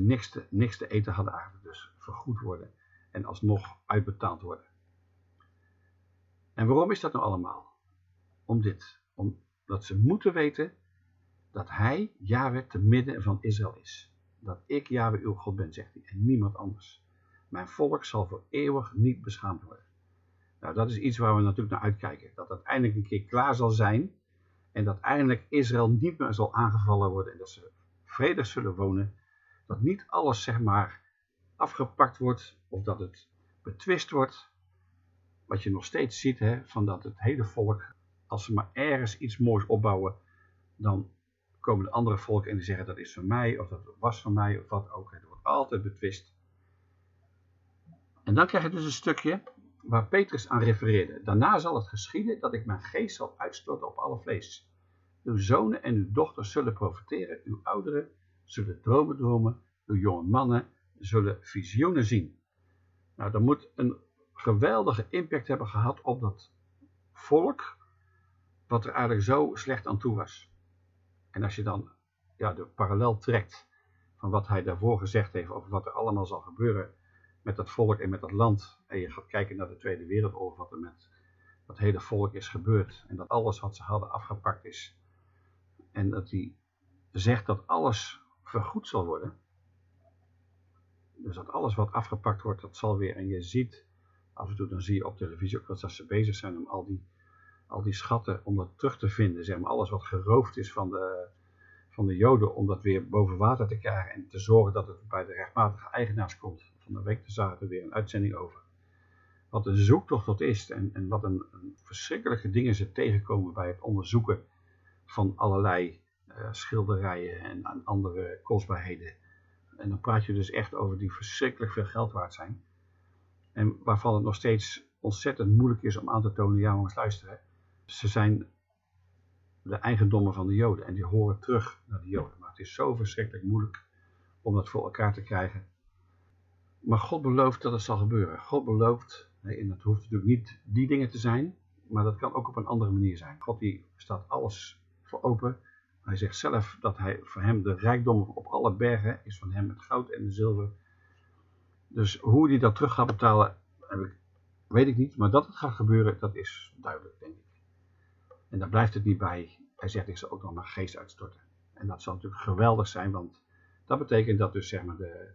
niks te, eten hadden eigenlijk dus vergoed worden en alsnog uitbetaald worden. En waarom is dat nou allemaal? Om dit, omdat ze moeten weten dat hij, Yahweh, te midden van Israël is. Dat ik, Yahweh, uw God ben, zegt hij, en niemand anders. Mijn volk zal voor eeuwig niet beschaamd worden. Nou, dat is iets waar we natuurlijk naar uitkijken. Dat het eindelijk een keer klaar zal zijn. En dat eindelijk Israël niet meer zal aangevallen worden. En dat ze vredig zullen wonen. Dat niet alles, zeg maar, afgepakt wordt. Of dat het betwist wordt. Wat je nog steeds ziet, hè, van dat het hele volk, als ze maar ergens iets moois opbouwen, dan komen de andere volken en die zeggen dat is van mij, of dat was van mij, of wat ook. Het wordt altijd betwist. En dan krijg je dus een stukje waar Petrus aan refereerde. Daarna zal het geschieden dat ik mijn geest zal uitstorten op alle vlees. Uw zonen en uw dochters zullen profiteren, uw ouderen zullen dromen dromen, uw jonge mannen zullen visioenen zien. Nou, dat moet een geweldige impact hebben gehad op dat volk, wat er eigenlijk zo slecht aan toe was. En als je dan ja, de parallel trekt van wat hij daarvoor gezegd heeft over wat er allemaal zal gebeuren met dat volk en met dat land. En je gaat kijken naar de Tweede Wereldoorlog, wat er met dat hele volk is gebeurd. En dat alles wat ze hadden afgepakt is. En dat hij zegt dat alles vergoed zal worden. Dus dat alles wat afgepakt wordt, dat zal weer. En je ziet, af en toe dan zie je op televisie ook dat ze bezig zijn om al die al die schatten, om dat terug te vinden. Zeg maar, alles wat geroofd is van de, van de joden, om dat weer boven water te krijgen en te zorgen dat het bij de rechtmatige eigenaars komt. Van de week zagen we weer een uitzending over. Wat een zoektocht dat is en, en wat een, verschrikkelijke dingen ze tegenkomen bij het onderzoeken van allerlei eh, schilderijen en, andere kostbaarheden. En dan praat je dus echt over die verschrikkelijk veel geld waard zijn. En waarvan het nog steeds ontzettend moeilijk is om aan te tonen, ja maar luisteren. Ze zijn de eigendommen van de Joden en die horen terug naar de Joden. Maar het is zo verschrikkelijk moeilijk om dat voor elkaar te krijgen. Maar God belooft dat het zal gebeuren. God belooft, en dat hoeft natuurlijk niet die dingen te zijn, maar dat kan ook op een andere manier zijn. God die staat alles voor open. Hij zegt zelf dat hij voor hem de rijkdom op alle bergen is van hem het goud en de zilver. Dus hoe hij dat terug gaat betalen, weet ik niet. Maar dat het gaat gebeuren, dat is duidelijk, denk ik. En daar blijft het niet bij. Hij zegt, ik zal ook nog mijn geest uitstorten. En dat zal natuurlijk geweldig zijn, want dat betekent dat dus zeg maar de,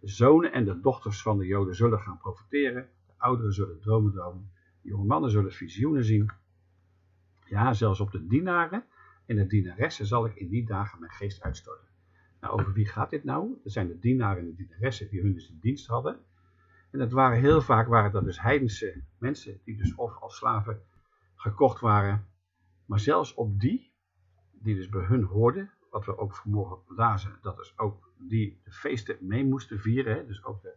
zonen en de dochters van de Joden zullen gaan profiteren. De ouderen zullen dromen dromen. De jonge mannen zullen visioenen zien. Ja, zelfs op de dienaren en de dienaressen zal ik in die dagen mijn geest uitstorten. Nou, over wie gaat dit nou? Er zijn de dienaren en de dienaressen die hun dus in dienst hadden. En dat waren heel vaak waren dat dus heidense mensen die dus of als slaven gekocht waren. Maar zelfs op die, die dus bij hun hoorden, wat we ook vanmorgen lazen, dat is ook die de feesten mee moesten vieren. Dus ook de,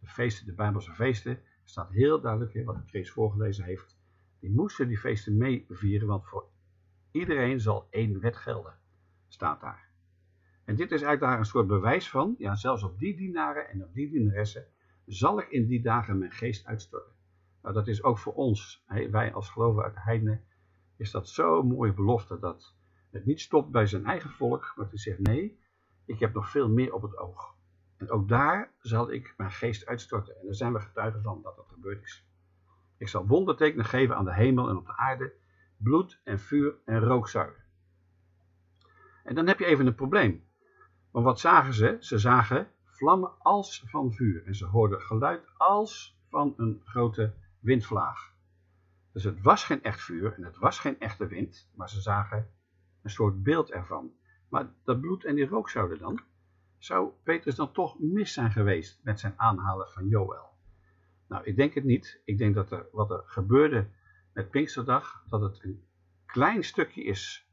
de, feesten, de Bijbelse feesten, staat heel duidelijk, hè, wat Chris voorgelezen heeft. Die moesten die feesten mee vieren, want voor iedereen zal één wet gelden, staat daar. En dit is eigenlijk daar een soort bewijs van, ja, zelfs op die dienaren en op die dienaressen zal ik in die dagen mijn geest uitstorten. Nou, dat is ook voor ons, wij als geloven uit de heidenen, is dat zo'n mooie belofte dat het niet stopt bij zijn eigen volk, maar hij zegt nee, ik heb nog veel meer op het oog. En ook daar zal ik mijn geest uitstorten. En daar zijn we getuigen van dat dat gebeurd is. Ik zal wondertekenen geven aan de hemel en op de aarde, bloed en vuur en rookzuilen. En dan heb je even een probleem. Want wat zagen ze? Ze zagen vlammen als van vuur. En ze hoorden geluid als van een grote windvlaag. Dus het was geen echt vuur en het was geen echte wind, maar ze zagen een soort beeld ervan. Maar dat bloed en die rook zouden dan, zou Petrus dan toch mis zijn geweest met zijn aanhalen van Joël? Nou, ik denk het niet. Ik denk dat er, wat er gebeurde met Pinksterdag, dat het een klein stukje is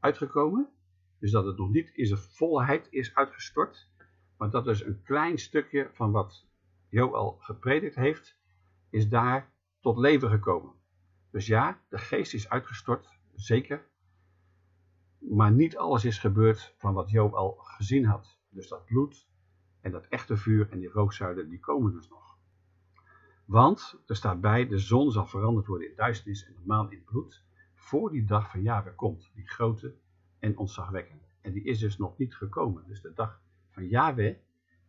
uitgekomen. Dus dat het nog niet in zijn volheid is uitgestort. Maar dat dus een klein stukje van wat Joël gepredikt heeft, is daar tot leven gekomen. Dus ja, de geest is uitgestort, zeker. Maar niet alles is gebeurd van wat Job al gezien had. Dus dat bloed en dat echte vuur en die rookzuilen, die komen dus nog. Want er staat bij, de zon zal veranderd worden in duisternis en de maan in bloed. Voor die dag van Jahwe komt, die grote en ontzagwekkende. En die is dus nog niet gekomen. Dus de dag van Yahweh,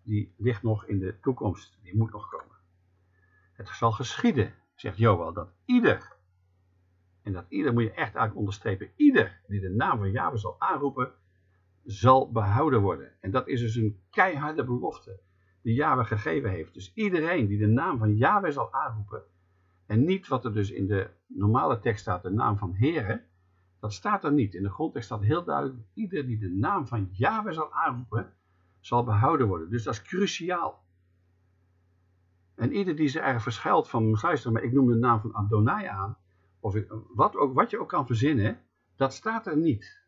die ligt nog in de toekomst. Die moet nog komen. Het zal geschieden, zegt Joel, dat ieder en dat ieder, moet je echt eigenlijk onderstrepen, ieder die de naam van Yahweh zal aanroepen, zal behouden worden. En dat is dus een keiharde belofte die Yahweh gegeven heeft. Dus iedereen die de naam van Yahweh zal aanroepen, en niet wat er dus in de normale tekst staat, de naam van Here, dat staat er niet. In de grondtekst staat heel duidelijk, ieder die de naam van Yahweh zal aanroepen, zal behouden worden. Dus dat is cruciaal. En ieder die zich ergens verschuilt van, luister maar ik noem de naam van Adonai aan, of wat, ook, wat je ook kan verzinnen, dat staat er niet.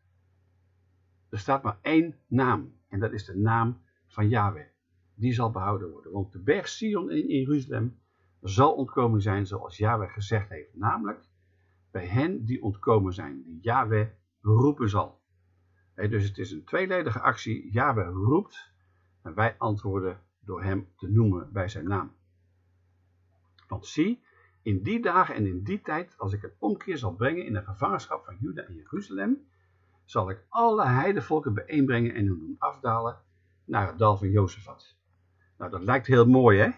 Er staat maar één naam. En dat is de naam van Yahweh. Die zal behouden worden. Want de berg Sion in Jeruzalem zal ontkomen zijn zoals Yahweh gezegd heeft. Namelijk bij hen die ontkomen zijn. Die Yahweh roepen zal. dus het is een tweeledige actie. Yahweh roept. En wij antwoorden door hem te noemen bij zijn naam. Want zie, in die dagen en in die tijd, als ik het omkeer zal brengen in de gevangenschap van Juda en Jeruzalem, zal ik alle heidevolken bijeenbrengen en hun doen afdalen naar het dal van Jozefat. Nou, dat lijkt heel mooi, hè?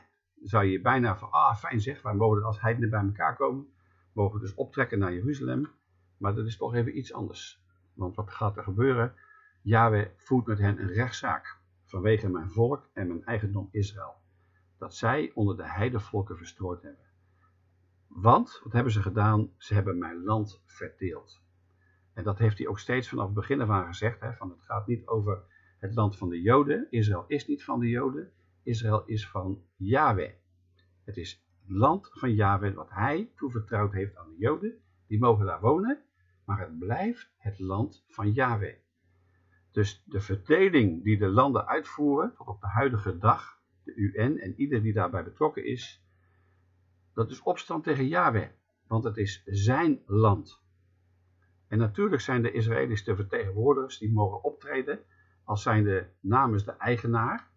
Zou je bijna van, ah, fijn zeg, wij mogen als heidenen bij elkaar komen, mogen dus optrekken naar Jeruzalem, maar dat is toch even iets anders. Want wat gaat er gebeuren? Yahweh voert met hen een rechtszaak vanwege mijn volk en mijn eigendom Israël, dat zij onder de heidevolken verstrooid hebben. Want, wat hebben ze gedaan? Ze hebben mijn land verdeeld. En dat heeft hij ook steeds vanaf het begin aan gezegd. Hè, van het gaat niet over het land van de Joden. Israël is niet van de Joden. Israël is van Yahweh. Het is het land van Yahweh wat hij toevertrouwd heeft aan de Joden. Die mogen daar wonen. Maar het blijft het land van Yahweh. Dus de verdeling die de landen uitvoeren tot op de huidige dag, de UN en ieder die daarbij betrokken is, dat is opstand tegen Yahweh, want het is zijn land. En natuurlijk zijn de Israëli's de vertegenwoordigers die mogen optreden als zijnde namens de eigenaar,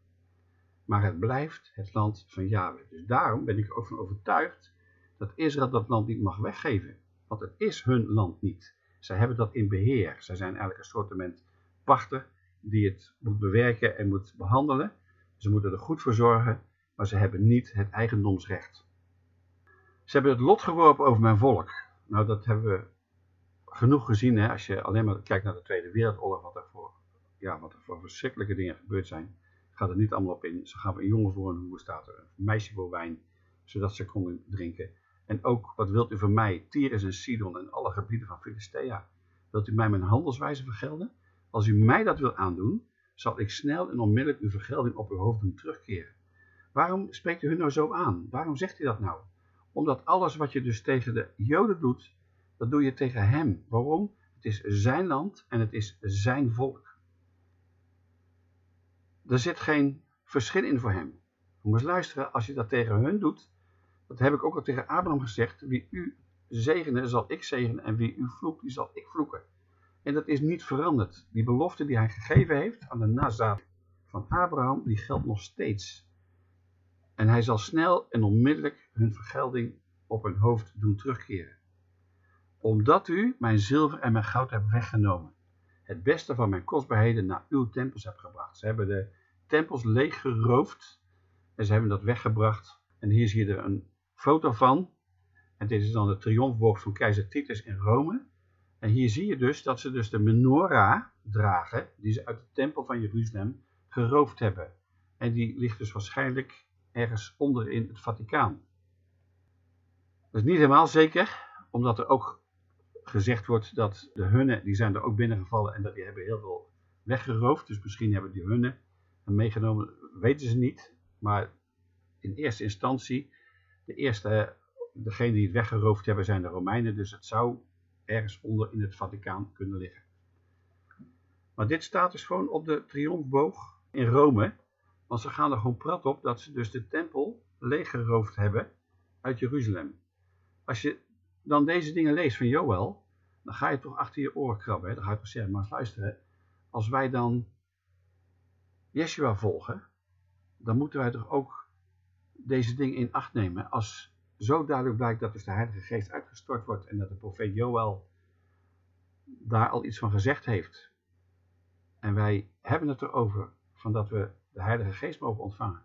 maar het blijft het land van Yahweh. Dus daarom ben ik er ook van overtuigd dat Israël dat land niet mag weggeven, want het is hun land niet. Zij hebben dat in beheer. Zij zijn eigenlijk een soort pachter die het moet bewerken en moet behandelen. Ze moeten er goed voor zorgen, maar ze hebben niet het eigendomsrecht. Ze hebben het lot geworpen over mijn volk. Nou, dat hebben we genoeg gezien, hè, als je alleen maar kijkt naar de Tweede Wereldoorlog, wat er voor, ja, wat er voor verschrikkelijke dingen gebeurd zijn. Ik ga er niet allemaal op in. Ze gaven een jongen voor een hoe staat er, een meisje voor wijn, zodat ze konden drinken. En ook, wat wilt u van mij, Tyrus en Sidon en alle gebieden van Filistea? Wilt u mij mijn handelswijze vergelden? Als u mij dat wil aandoen, zal ik snel en onmiddellijk uw vergelding op uw hoofd doen terugkeren. Waarom spreekt u hun nou zo aan? Waarom zegt u dat nou? Omdat alles wat je dus tegen de Joden doet, dat doe je tegen hem. Waarom? Het is zijn land en het is zijn volk. Er zit geen verschil in voor hem. Je moet luisteren, als je dat tegen hun doet, dat heb ik ook al tegen Abraham gezegd, wie u zegenen zal ik zegenen en wie u vloekt, die zal ik vloeken. En dat is niet veranderd. Die belofte die hij gegeven heeft aan de nazaat van Abraham, die geldt nog steeds. En hij zal snel en onmiddellijk hun vergelding op hun hoofd doen terugkeren. Omdat u mijn zilver en mijn goud hebt weggenomen. Het beste van mijn kostbaarheden naar uw tempels hebt gebracht. Ze hebben de tempels leeggeroofd en ze hebben dat weggebracht. En hier zie je er een foto van. En dit is dan de triomfboog van keizer Titus in Rome. En hier zie je dus dat ze dus de menorah dragen, die ze uit de tempel van Jeruzalem geroofd hebben. En die ligt dus waarschijnlijk ergens onder in het Vaticaan. Dat is niet helemaal zeker, omdat er ook gezegd wordt dat de hunnen, die zijn er ook binnengevallen en dat die hebben heel veel weggeroofd. Dus misschien hebben die hunnen meegenomen, weten ze niet. Maar in eerste instantie, de eerste, degene die het weggeroofd hebben zijn de Romeinen. Dus het zou ergens onder in het Vaticaan kunnen liggen. Maar dit staat dus gewoon op de triomfboog in Rome. Want ze gaan er gewoon prat op dat ze dus de tempel leeggeroofd hebben uit Jeruzalem. Als je dan deze dingen leest van Joël, dan ga je toch achter je oren krabben. Hè? Dan ga je toch zeggen, maar luisteren, als wij dan Yeshua volgen, dan moeten wij toch ook deze dingen in acht nemen. Als zo duidelijk blijkt dat dus de Heilige Geest uitgestort wordt en dat de profeet Joël daar al iets van gezegd heeft. En wij hebben het erover van dat we de Heilige Geest mogen ontvangen.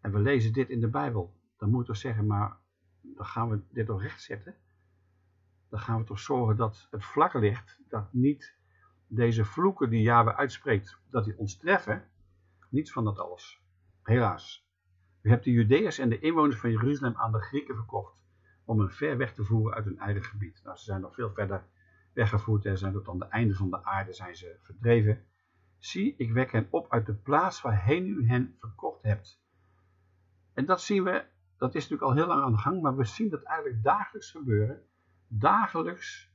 En we lezen dit in de Bijbel. Dan moet toch zeggen, maar dan gaan we dit toch rechtzetten. Dan gaan we toch zorgen dat het vlak ligt, dat niet deze vloeken die Yahweh uitspreekt, dat die ons treffen. Niets van dat alles. Helaas. U hebt de Judeërs en de inwoners van Jeruzalem aan de Grieken verkocht om hen ver weg te voeren uit hun eigen gebied. Nou, ze zijn nog veel verder weggevoerd en zijn tot aan het einde van de aarde zijn ze verdreven. Zie, ik wek hen op uit de plaats waarheen u hen verkocht hebt. En dat zien we, dat is natuurlijk al heel lang aan de gang, maar we zien dat eigenlijk dagelijks gebeuren. Dagelijks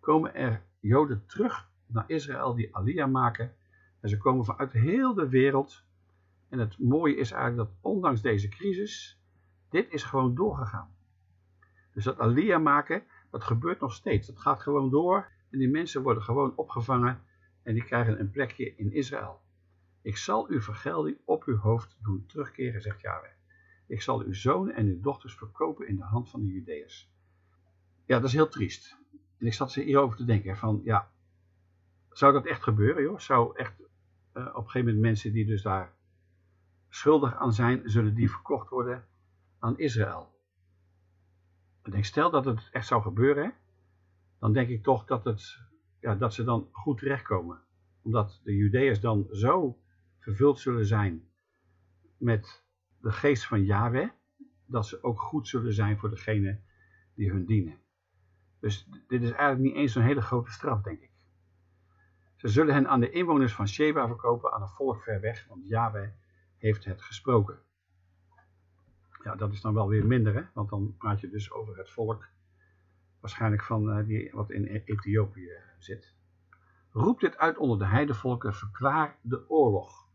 komen er Joden terug naar Israël die Aliyah maken. En ze komen vanuit heel de wereld en het mooie is eigenlijk dat ondanks deze crisis, dit is gewoon doorgegaan. Dus dat alia maken, dat gebeurt nog steeds. Dat gaat gewoon door en die mensen worden gewoon opgevangen en die krijgen een plekje in Israël. Ik zal uw vergelding op uw hoofd doen terugkeren, zegt Yahweh. Ik zal uw zonen en uw dochters verkopen in de hand van de Judeërs. Ja, dat is heel triest. En ik zat hierover te denken van, ja, zou dat echt gebeuren, joh? Zou echt uh, op een gegeven moment mensen die dus daar schuldig aan zijn, zullen die verkocht worden aan Israël. Ik denk, stel dat het echt zou gebeuren, dan denk ik toch dat, het, ja, dat ze dan goed terechtkomen. Omdat de Judeërs dan zo vervuld zullen zijn met de geest van Yahweh, dat ze ook goed zullen zijn voor degene die hun dienen. Dus dit is eigenlijk niet eens zo'n hele grote straf, denk ik. Ze zullen hen aan de inwoners van Sheba verkopen, aan een volk ver weg, want Yahweh heeft het gesproken. Ja, dat is dan wel weer minder, hè? want dan praat je dus over het volk, waarschijnlijk van uh, die wat in Ethiopië zit. Roep dit uit onder de heidevolken, verklaar de oorlog.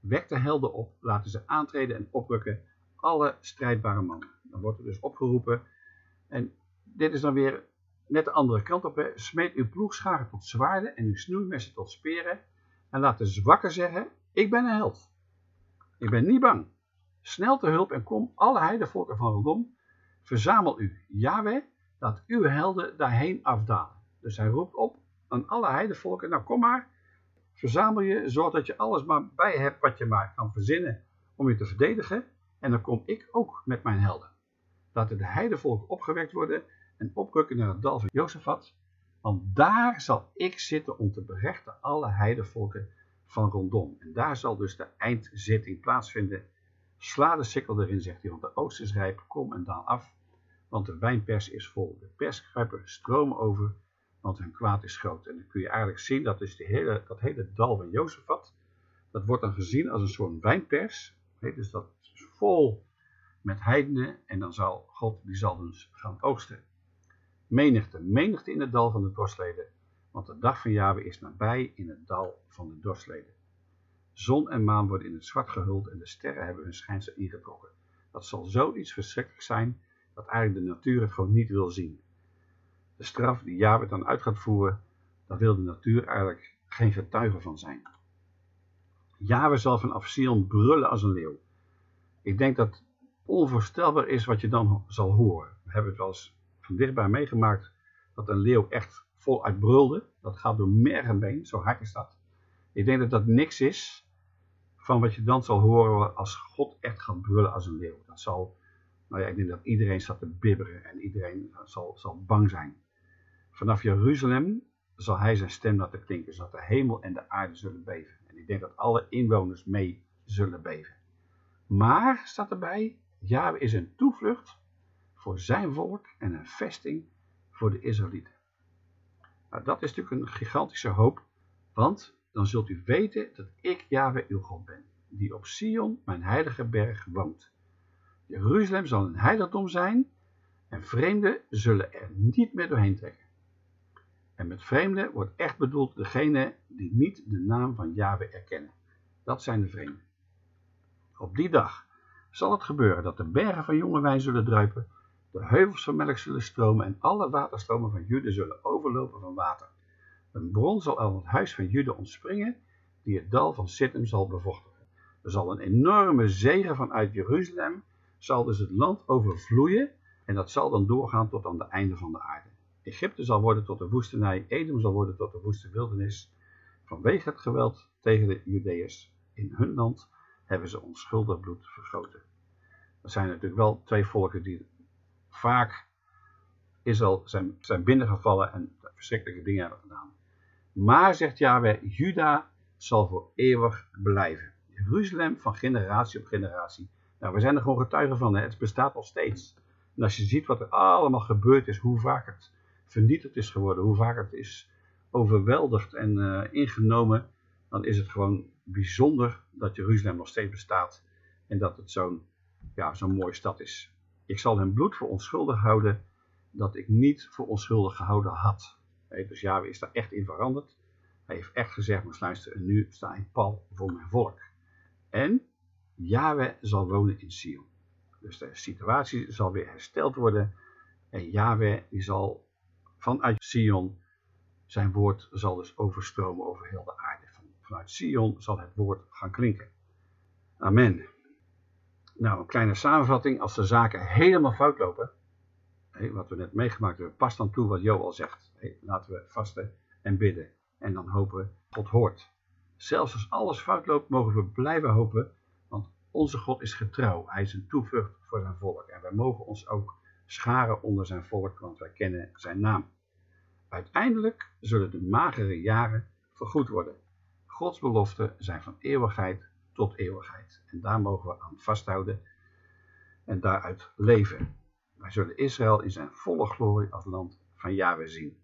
Wek de helden op, laten ze aantreden en oprukken, alle strijdbare mannen. Dan wordt er dus opgeroepen. En dit is dan weer net de andere kant op. Hè. Smeet uw ploegscharen tot zwaarden en uw snoeimessen tot speren. En laat de zwakken zeggen, ik ben een held. Ik ben niet bang. Snel te hulp en kom alle heidevolken van rondom. Verzamel u, Yahweh, laat uw helden daarheen afdalen. Dus hij roept op aan alle heidevolken, nou kom maar, verzamel je, zorg dat je alles maar bij hebt wat je maar kan verzinnen om je te verdedigen. En dan kom ik ook met mijn helden. Laten de heidevolken opgewekt worden en oprukken naar het dal van Jozefat. Want daar zal ik zitten om te berechten alle heidevolken van rondom. En daar zal dus de eindzitting plaatsvinden. Sla de sikkel erin, zegt hij, want de oost is rijp, kom en daal af. Want de wijnpers is vol. De perskruipen stromen over, want hun kwaad is groot. En dan kun je eigenlijk zien, dat is de hele, dat hele dal van Jozefat. Dat wordt dan gezien als een soort wijnpers. Dus dat is vol met heidenen. En dan zal God, die zal dus gaan oogsten. Menigte, menigte in het dal van de dorsleden. Want de dag van Jahwe is nabij in het dal van de dorsleden. Zon en maan worden in het zwart gehuld en de sterren hebben hun schijnsel ingetrokken. Dat zal zoiets verschrikkelijk zijn dat eigenlijk de natuur het gewoon niet wil zien. De straf die Jahwe dan uit gaat voeren, daar wil de natuur eigenlijk geen getuige van zijn. Jahwe zal vanaf Sion brullen als een leeuw. Ik denk dat onvoorstelbaar is wat je dan zal horen. We hebben het wel eens van dichtbij meegemaakt dat een leeuw echt voluit brulde. Dat gaat door merg en been, zo hard is dat. Ik denk dat dat niks is van wat je dan zal horen als God echt gaat brullen als een leeuw. Dat zal, nou ja, ik denk dat iedereen staat te bibberen en iedereen zal, zal bang zijn. Vanaf Jeruzalem zal hij zijn stem laten klinken, zodat de hemel en de aarde zullen beven. En ik denk dat alle inwoners mee zullen beven. Maar, staat erbij, Jahwe is een toevlucht voor zijn volk en een vesting voor de Israëlieten. Nou, dat is natuurlijk een gigantische hoop, want dan zult u weten dat ik Yahweh uw God ben, die op Sion, mijn heilige berg, woont. Jeruzalem zal een heiligdom zijn en vreemden zullen er niet meer doorheen trekken. En met vreemden wordt echt bedoeld degene die niet de naam van Yahweh erkennen. Dat zijn de vreemden. Op die dag zal het gebeuren dat de bergen van jonge wijn zullen druipen, de heuvels van melk zullen stromen en alle waterstromen van Jude zullen overlopen van water. Een bron zal aan het huis van Jude ontspringen, die het dal van Sittim zal bevochtigen. Er zal een enorme zegen vanuit Jeruzalem, zal dus het land overvloeien en dat zal dan doorgaan tot aan het einde van de aarde. Egypte zal worden tot de woestenij, Edom zal worden tot de woeste wildernis. Vanwege het geweld tegen de Judeërs in hun land hebben ze onschuldig bloed vergoten. Er zijn natuurlijk wel twee volken die vaak Israël zijn, zijn binnengevallen en verschrikkelijke dingen hebben gedaan. Maar, zegt Yahweh, Juda zal voor eeuwig blijven. Jeruzalem van generatie op generatie. Nou, we zijn er gewoon getuigen van, hè? het bestaat nog steeds. En als je ziet wat er allemaal gebeurd is, hoe vaak het vernietigd is geworden, hoe vaak het is overweldigd en uh, ingenomen, dan is het gewoon bijzonder dat Jeruzalem nog steeds bestaat en dat het zo'n ja, zo'n mooie stad is. Ik zal hun bloed voor onschuldig houden dat ik niet voor onschuldig gehouden had. Dus Yahweh is daar echt in veranderd. Hij heeft echt gezegd, maar luister, en nu sta ik pal voor mijn volk. En Yahweh zal wonen in Sion. Dus de situatie zal weer hersteld worden. En Yahweh die zal vanuit Sion, zijn woord zal dus overstromen over heel de aarde. Vanuit Sion zal het woord gaan klinken. Amen. Nou, een kleine samenvatting. Als de zaken helemaal fout lopen, wat we net meegemaakt hebben, past dan toe wat Jo zegt. laten we vasten en bidden. En dan hopen God hoort. Zelfs als alles fout loopt, mogen we blijven hopen, want onze God is getrouw. Hij is een toevlucht voor zijn volk. En wij mogen ons ook scharen onder zijn volk, want wij kennen zijn naam. Uiteindelijk zullen de magere jaren vergoed worden. Gods beloften zijn van eeuwigheid tot eeuwigheid. En daar mogen we aan vasthouden en daaruit leven. Wij zullen Israël in zijn volle glorie als land van Yahweh zien.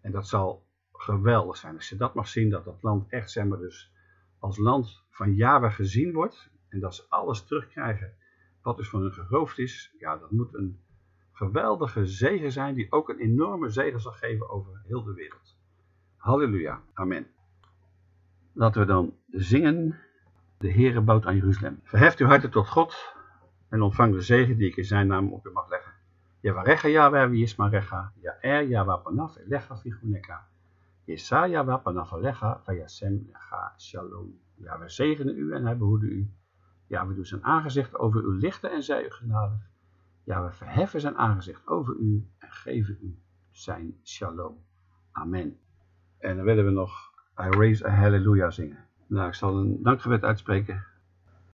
En dat zal geweldig zijn. Als je dat mag zien, dat dat land echt zeg maar, dus als land van Yahweh gezien wordt. En dat ze alles terugkrijgen wat dus van hun geroofd is. Ja, dat moet een geweldige zegen zijn die ook een enorme zegen zal geven over heel de wereld. Halleluja. Amen. Laten we dan zingen. De Heere bouwt aan Jeruzalem. Verheft uw harten tot God en ontvang de zegen die ik in zijn naam op u mag leggen. Yavarecha Yahweh Panaf Elecha Elecha Vayasem Lecha Shalom. Ja, we zegenen u en hij behoede u. Ja, we doen zijn aangezicht over u lichten en zij u genadig. Ja, we verheffen zijn aangezicht over u en geven u zijn shalom. Amen. En dan willen we nog I raise a hallelujah zingen. Nou, ik zal een dankgebed uitspreken